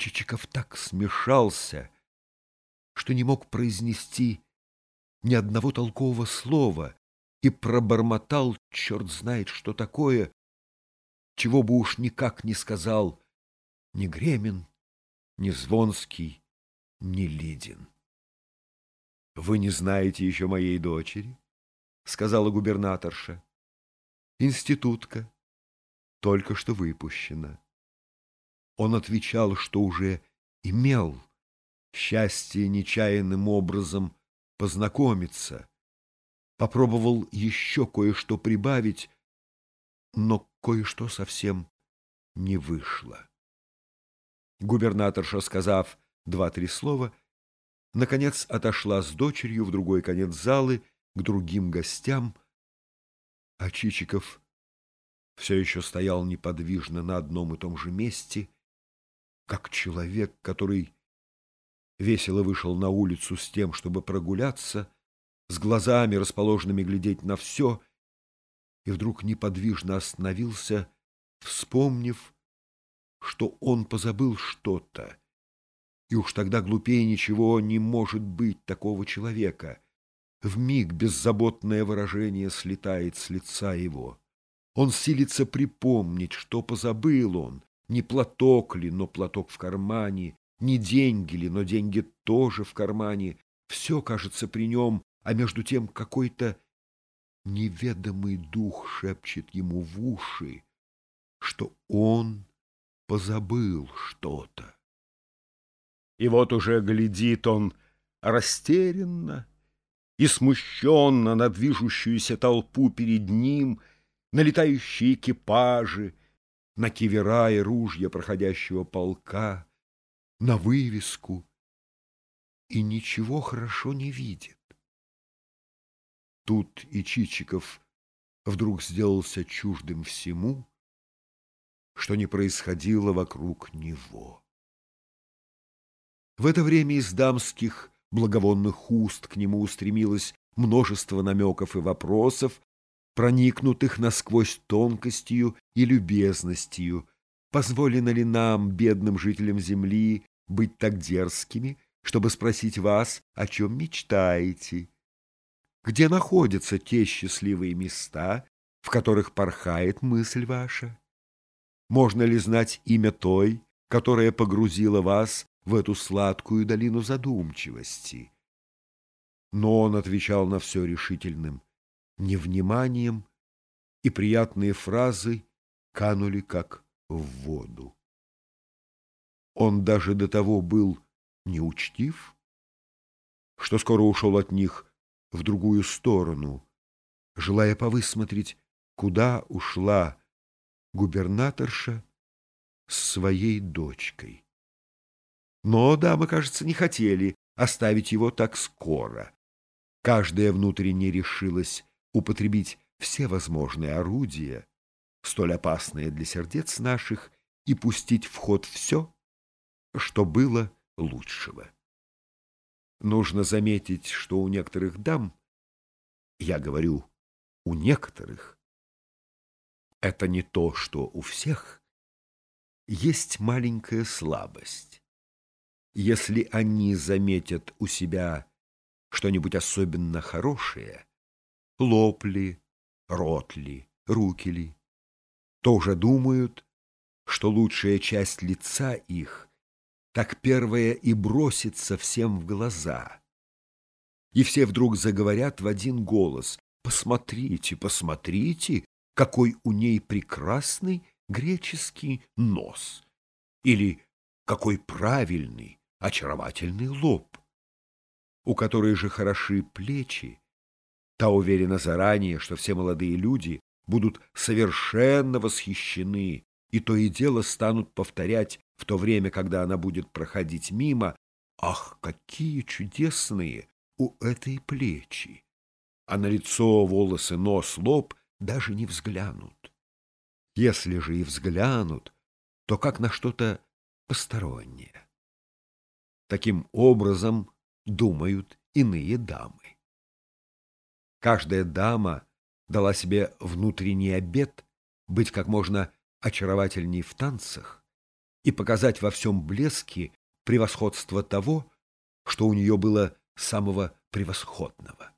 Чичиков так смешался, что не мог произнести ни одного толкового слова и пробормотал, черт знает, что такое, чего бы уж никак не сказал ни Гремин, ни Звонский, ни Лидин. — Вы не знаете еще моей дочери? — сказала губернаторша. — Институтка, только что выпущена. Он отвечал, что уже имел счастье нечаянным образом познакомиться, попробовал еще кое-что прибавить, но кое-что совсем не вышло. Губернаторша, сказав два-три слова, наконец отошла с дочерью в другой конец залы к другим гостям, а Чичиков все еще стоял неподвижно на одном и том же месте, как человек, который весело вышел на улицу с тем, чтобы прогуляться, с глазами, расположенными глядеть на все, и вдруг неподвижно остановился, вспомнив, что он позабыл что-то, и уж тогда глупее ничего не может быть такого человека. В миг беззаботное выражение слетает с лица его. Он силится припомнить, что позабыл он, не платок ли, но платок в кармане, не деньги ли, но деньги тоже в кармане. Все кажется при нем, а между тем какой-то неведомый дух шепчет ему в уши, что он позабыл что-то. И вот уже глядит он растерянно и смущенно на движущуюся толпу перед ним, на летающие экипажи, на кивера и ружья проходящего полка, на вывеску, и ничего хорошо не видит. Тут и Чичиков вдруг сделался чуждым всему, что не происходило вокруг него. В это время из дамских благовонных уст к нему устремилось множество намеков и вопросов, проникнутых насквозь тонкостью и любезностью. Позволено ли нам, бедным жителям земли, быть так дерзкими, чтобы спросить вас, о чем мечтаете? Где находятся те счастливые места, в которых порхает мысль ваша? Можно ли знать имя той, которая погрузила вас в эту сладкую долину задумчивости? Но он отвечал на все решительным невниманием, и приятные фразы канули как в воду. Он даже до того был неучтив, что скоро ушел от них в другую сторону, желая повысмотреть, куда ушла губернаторша с своей дочкой. Но дамы, кажется, не хотели оставить его так скоро. Каждая внутренне решилась употребить все возможные орудия, столь опасные для сердец наших, и пустить в ход все, что было лучшего. Нужно заметить, что у некоторых дам, я говорю, у некоторых, это не то, что у всех, есть маленькая слабость. Если они заметят у себя что-нибудь особенно хорошее, лоб ли, рот ли, руки ли, то уже думают, что лучшая часть лица их так первая и бросится всем в глаза. И все вдруг заговорят в один голос «Посмотрите, посмотрите, какой у ней прекрасный греческий нос!» или «Какой правильный, очаровательный лоб!» у которой же хороши плечи, та уверена заранее, что все молодые люди будут совершенно восхищены и то и дело станут повторять в то время, когда она будет проходить мимо, ах, какие чудесные у этой плечи! А на лицо, волосы, нос, лоб даже не взглянут. Если же и взглянут, то как на что-то постороннее. Таким образом думают иные дамы. Каждая дама дала себе внутренний обет быть как можно очаровательней в танцах, и показать во всем блеске превосходство того, что у нее было самого превосходного.